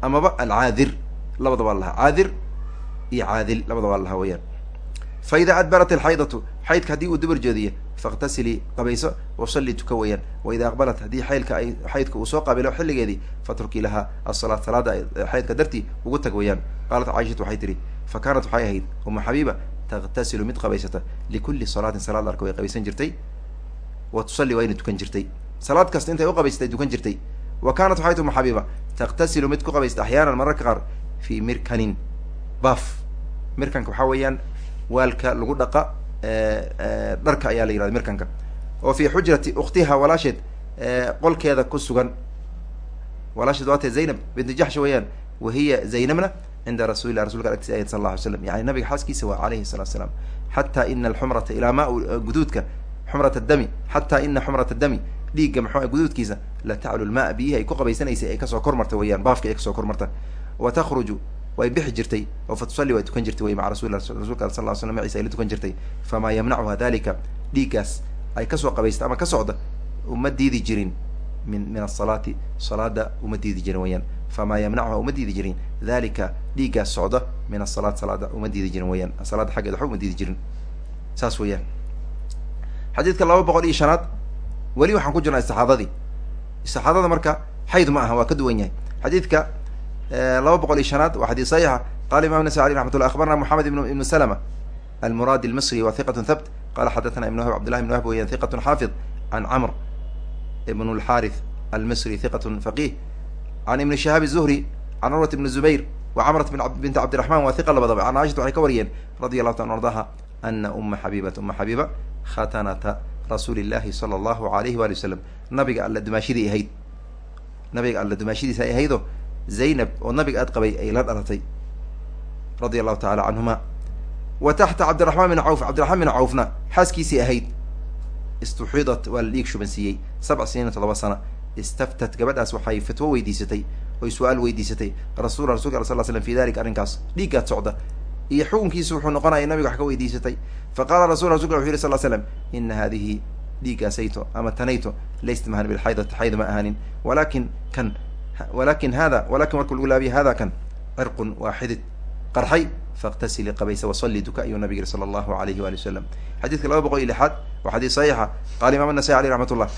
amaba alcaadir labada waa lahaa. Caadir iyo caadil labada waa lahaa weyaan fa ida adbarat alxaydatu xaydka haddii uu dubar jeediyo fakhtasilii qabayso wasalli tuka weeyaan wa ida aqbalat haddii xaylka ay xaydka uu soo qaabilo xilligeedii fatrukii lahaa asalaat salaada xaydka dartii ugu tag weeyaan qaalat caaishatu waxay tihi fa kaanat waxay ahayd umu xabiiba takhtasilu mid qabaysata likulli salaatin salaad arka way qabaysan jirtay wa tusalli waa ina tukan jirtay salaad kasta intay uqabaysatay tukan jirtay wa kaanat waxay ti umu xabiiba takhtasilu mid ku qabaysta axyaanan mararka qaar fi mirkanin baaf mirkanka waxaa weeyaan waalka lagu dhaqa dharka ayaa la yirahda mirkanka. Oo fi xujrati ukhtiha walaasheed qolkeeda ku sugan. Walaasheed waatee zaynab binti jaxsh weeyaan wahiya zaynabna cinda rasulilah rasulka agtiisa ayad sal la alay slam yani nabiga xaaskiisa waa alayhi salatu salaam. Xata ina alxumrata ilaa ma guduudka xumrat dami xata ina xumrata dami dhiigga maxua guduudkiisa la taclu lmaa biyihi ay ku qabaysanaysay ay ka soo kormarta weyaan baafka ay ka soo kormarta wa takhruju way bixi jirtay oo fa tusalli way tukan jirtay wey maca rasul rasulka sal ly slam maciisa ay la tukan jirtay. Famaa yamnacuha dalika dhiiggaas ay ka soo qabaysta ama ka socda uma diidi jirin min min asalaati salaada uma diidi jirin weyaan famaa yamnacuha uma diidi jirin dalika dhiiggaas socda min asalaat salaada uma diidi jirin weyaan salaada xaggeeda waxba uma diidi jirin. Saas weeyaan. Xadiidka laba boqol iyo shanaad weli waxaan ku jirnaa istixaadadii istixaadada marka xayd ma aha waa ka duwan yahay. Xadiidka Eh, laba boqol iyo shanaad waa xadis saxiixa. Qala imam nas aley raxmat llah abarna moxamed ibnu slma almuradi almisri wa hiqat thabt. Qala xadathana ibn wahb abdillah ibn wahb weyan hiqat xaafid an camr ibn lxarih almisri hiqat faqih an ibni shihab zuhri an urwat ibn zubayr wa camrat binti cabdiraxman waa hiqa labadaba. An cashata waxay ka wariyeen radi allahu taala ardaha ana uma xabibat uma xabiba khatanata rasuuli illahi sala allahu alayh waali wasalam nabiga alla dumaashidii ahayd. Nabiga alla dumaashadiisa ay ahaydo zaynab oo nabiga aad qabay ay la dhalatay radia allahu tacala canhuma wa taxta cabdiraxmaan bin cawf cabdiraxmaan bin cawfna xaaskiisii ahayd istuxidat waa la dhiig shubansiiyey sabc siniin toddoba sana. Istaftat gabadhaas waxay fatwo weydiisatay oy su'aal weydiisatay. Rasul rasulka al sal slam fi dalika arrinkaas dhiiggaad socda. Iyo xukunkiisu wuxuu noqonaya nabiga wax ka weydiisatay. Faqala rasul rasulka wuxu yiri sal slam ina hadihi dhiiggaasayto ama tanayto laysat mahan bilxaydati xayd ma ahanin walakin kan walakin hada walakin marka lagu laabiya hada kan cirqun waa xidid qarxay faاktasili qabaysa wasalli duka ayuu nabig yiri sala allahu alayhi wali wasalam xadidka laba boqol iyo lixaad waa xadiis saxiixa. Qala imam anasai aleyh raxmat llah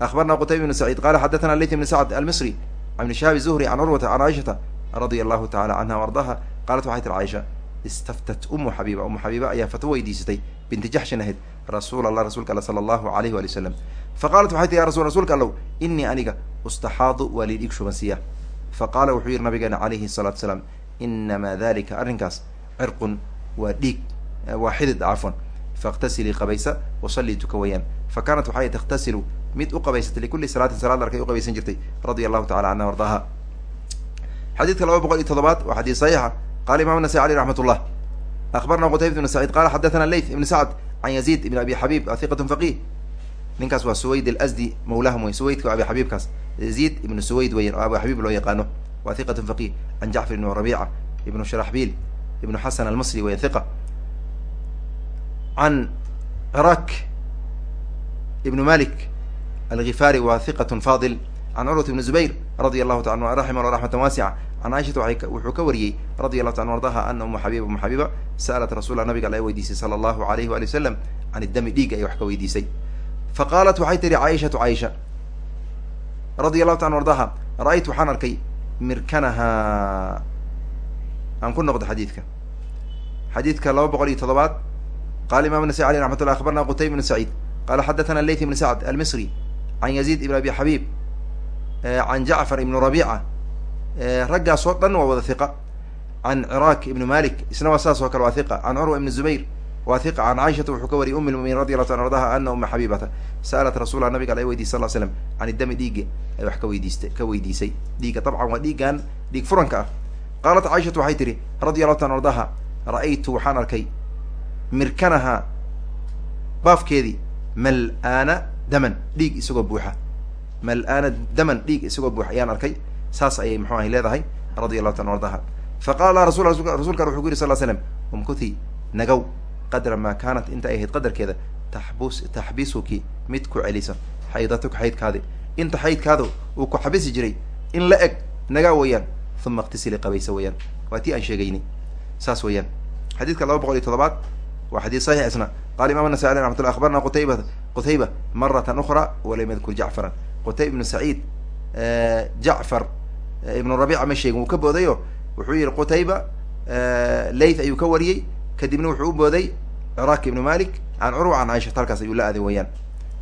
akhbarna qutayba ibnu saciid qala xadathana leyt ibn sacd almisri an ibn shihaab zuhri can curwata can caaishata radia allahu tacala canha o ardaha qaalat waxay tiri caaisha istaftat umu xabiiba umu xabiiba ayaa fatwo weydiisatay binti jaxshin ahayd rasuul allah rasuulka alla sala allahu alayhi wali wasalam faqaalat waxay tii ya rasul rasuulka allow inii aniga ustaxaadu waa lii dhiig shubansiiya. Faqaala wuxuu yihi nabigeena calayhi salaatu salaam inamaa dalika arrinkaas cirqun waa dhiig waa xidid cafwan. Faاktasilii qabaysa wasallii tuka weyaan fa kaanat waxay takhtasilu mid u qabaysatay likulli salaatin salaad arkay u qabaysan jirtay radia allahu tacala canha ardaha xadiidka laba boqol iyo toddobaad waa xadiis saxiixa. Qala imam nasai aleyh raxmat llah akhbarna qutaybat ibn saciid qala xadathana leyth ibn sacd can yaziid ibn abi xabib hiqat faqih ninkaas waa suwayd alasdi mawlahum wey suwaydka abi xabiibkaas yaziid ibnu suwayd weyan oo abu xabiib loo yaqaano. Waa hiqat faqih can jacfar ibn rabiica ibnu sharaxbiil ibnu xasan almasri weya hiqa can ciraak ibnu malik alghifaari waa hiqat fadil can curwat ibni zubayr radia allahu ta raximah raxmatan waasica can caaishata wuxuu ka wariyey radi allahu ta ardaha ana umu xabiba umu xabiiba sa'alat rasuula nabiga ala weydiisay sala allahu alayhi waali wasalam can idami dhiig ay wax ka weydiisay faqaalat waxay tihi caaishatu caaisha radia allahu ta an ardaha ra'aytu waxaan arkay mirkanaha aan ku noqdo xadiidka xadiidka laba boqol iyo todobaad qala imam nasai aleyh raxmat llah abarna qutayb ibnu saciid qala xadathana leyt ibn sacd almisri can yazid ibn abi xabiib can jacfar ibnu rabica raggaas oo dhan waa wada hiqa can ciraak ibnu malik isna waa saas oo kale waa hiqa can curwa ibni zubayr waa hiqa can wuxuu ka wariyay um lmuminin radi allahu ta an ardaha ana uma xabibata sa'alat rasulah nabiga ala weydiisay sal slam can idami dhiigga ay wax ka weydiistay ka weydiisay. Dhiigga dabcan waa dhiiggan dhiig furanka ah. Qaalat caaishatu waxay tihi radi allahu ta an ardaha ra'aytu waxaan arkay mirkanaha baafkeedii mal-aana daman dhiig isagoo buuxa. Mal-aana daman dhiig isagoo buuxa ayaan arkay. Saas ayay muxuu ahay leedahay radi allahu ta an ardaha. Faqala laha rasul rasulkan wuxuu ku yiri sal slam umkuthi nagow qadra maa kaanat inta ay ahayd qadarkeeda taxbus taxbisuki mid ku celisa xaydatuka xaydkaadi. Inta xaydkaada uu ku xabisi jiray in la eg nagaa weeyaan uma iktisili qabaysa weeyaan waa tii aan sheegayni. Saas weeyaan xadiidka laba boqol iyo todobaad waa xadiis saxiix isna. Qala imam nasai aleh raxmat llah abarna qutayba qutayba maratan ukhra walam yadkur jacfaran qutayba ibnu saciid jacfar ibnu rabica ma sheegin wuu ka boodayo? Wuxuu yihi qutayba layth ayuu ka wariyey kadibna wuxuu u booday ciraaq ibnu malik can curwa can caishata halkaas ayuu la aaday weyaan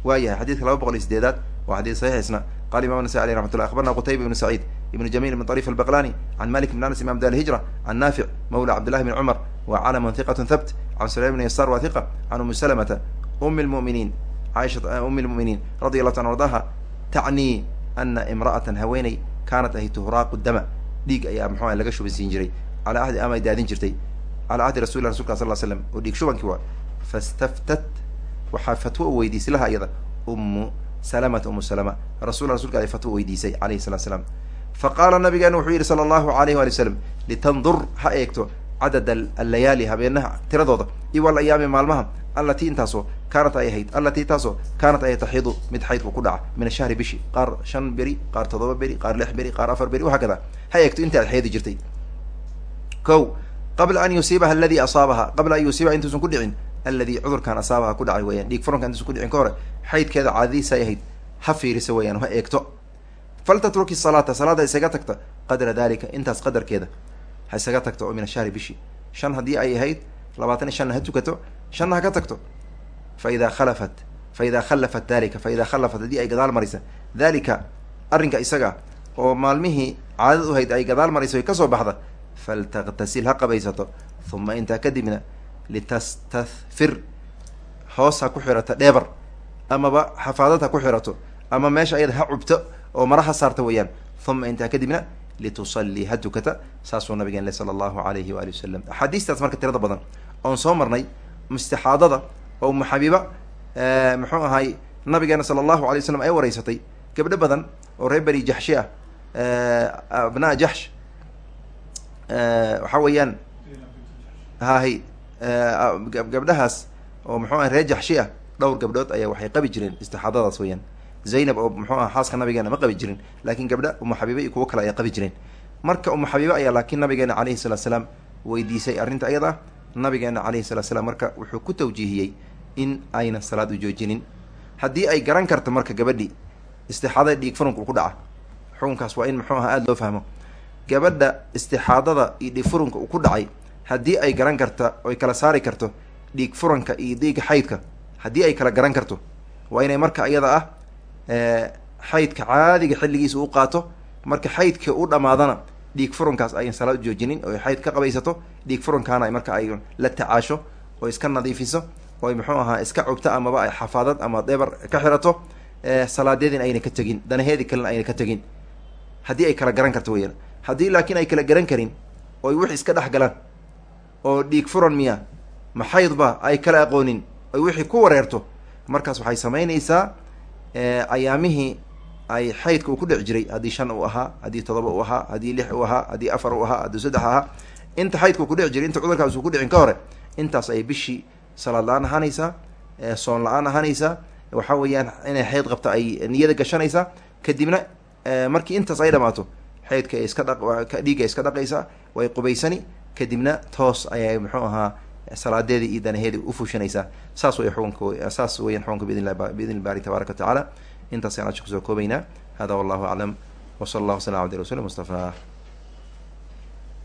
waa yahay xadidka laba boqol iyo sideedaad waa xadid saxiix isna qala imam nasai aleh raxmat llah akhbarna qutayba ibnu saciid ibnu jamil ibn arif albaqlani can malik ibn anas imam da alhijra can naafic mawla cabdillahi bn cumar wa calamun hiqatun thabt can sulaym bn yasaar wa hiqa can umi salamata umi lmuminiin caaisha eh, umi lmuminiin radi allahu ta an tacnii ana imra'atan haweeney kaanat ahy tuhraaqu dama dhiig ayaa muxua laga shubansiin jiray calaa ahdi ama daadin jirtay calى ahdi rasul lah rasulka sal slam oo dhiig waa fastaftat waxaa fatwo u weydiisay laha iyada umu salamata umu salama rasul rasulka ay fatwo weydiisay alayhi salatu slam faqaala nabigeena wuxuu yihi sala allahu alayh wali wasalam litandur ha eegto cadad allayaali habeenaha tiradooda iyo wal ayaami maalmaha allatii intaasoo kaanat ay ahayd allatii taasoo kaanat ay taxiidu mid xaydku ku dhaca min ashahri bishi qaar shan beri qaar toddoba beri qaar lix beri qaar afar beri wahaa kada ha eegto inta ad xeedi jirtay ko qabla an yusiibaha aladi asaabaha qabla an yusiibaha intuusan ku dhicin aladi cudurkan asaabaha ku dhacay weyaan dhiig furanka intuusan ku dhicin ka hore xaydkeeda caadadiisa ay ahayd ha fiirisa weyaan ha eegto. Faltatruki salaata salaada isaga tagta qadra dalika intaas qadarkeeda ha isaga tagto oo min ashahri bishi. Shan haddii ay ahayd labaatan iyo shanna ha tukato shanna ha ka tagto. Fa idaa khalafat fa idaa khallafat dalika fa idaa khallafat haddii ay gadaal maraysa dalika arrinka isaga oo maalmihii caadad u hayd ay gadaal marayso ay ka soo baxda faltaktasil ha qabaysato uma intaa kadibna litastahfir hoos ha ku xirato dheebar amaba xafaadad ha ku xirato ama meesha ayada ha cubto oo mara ha saarta weeyaan uma intaa kadibna litusallii ha tukata saasuu nabigeen le sala allahu alayhi waali wasalam axaadiistaas marka tirada badan oon soo marnay mustixaadada oo umu xabiiba muxuu ahay nabigeena sala allahu alay waslam ay wareysatay gabdho badan oo reer beri jaxshi ah abnaa jaxsh waxaa weeyaan hahay gabdhahaas oo muxuu aha reer jaxshi ah dhowr gabdhood ayaa waxay qabi jireen istixaadadaas weeyaan. Zaynab oo muxuu aha xaaska nabigeena ma qabi jirin laakiin gabdha umu xabiiba iyo kuwo kale ayaa qabi jireen. Marka umu xabiiba ayaa laakiin nabigeena calayhi salatu salaam weydiisay arrinta ayada ah nabigeena calayhi salatu salaam marka wuxuu ku tawjiihiyey in ayna salaad u joojinin. Haddii ay garan karto marka gabadhi istixaadada dhiig furunka ku dhaca. Xukunkaas waa in muxuu aha aada loo fahmo gabadha istixaadada iyo dhiig furunka uu ku dhacay haddii ay garan karta oy kala saari karto dhiig furanka iyo dhiiga xaydka haddii ay kala garan karto waa inay marka iyada ah xaydka caadiga xilligiisa u qaato marka xaydka u dhamaadana dhiig furankaas ayan salaad u joojinin oo xayd ka qabaysato dhiig furankaana marka ay la tacaasho oo iska nadiifiso oy muxuu ahaa iska cubto amaba ay xafaadad ama debar ka xirato salaadeedin ayna ka tegin danaheedi kalena ayna ka tegin haddii ay kala garan karto weyaan haddii laakiin ay kala garan karin oy wix iska dhex galaan oo dhiig furan miya ma xaydba ay kala aqoonin oy wixii ku wareerto? Markaas waxay samaynaysaa ayaamihii ay xaydka uu ku dhici jiray. Haddii shan uu ahaa haddii todoba uu ahaa haddii lix uu ahaa haddii afar uu ahaa haddii saddex ahaa inta xaydku ku dhici jiray inta cudurkaas uu ku dhicin ka hore intaas ayay bishii salaad la'aan ahaanaysaa soon la'aan ahaanaysaa. Waxa weeyaan inay xayd qabta ay niyada gashanaysaa. Kadibna markii intaas ay dhamaato xaydka iska dha dhiigga iska dhaqaysaa way qubaysani kadibna toos ayay muxuu ahaa salaadeedii iyo danaheedii ufushanaysaa saas way xukunka saas weyan xukunka bidn ilbari tabaaraka wa tacaala. Intaas ayaan asha ku soo koobaynaa. Hada wallahu aclam wsala allah waslam abdi rasul mustafa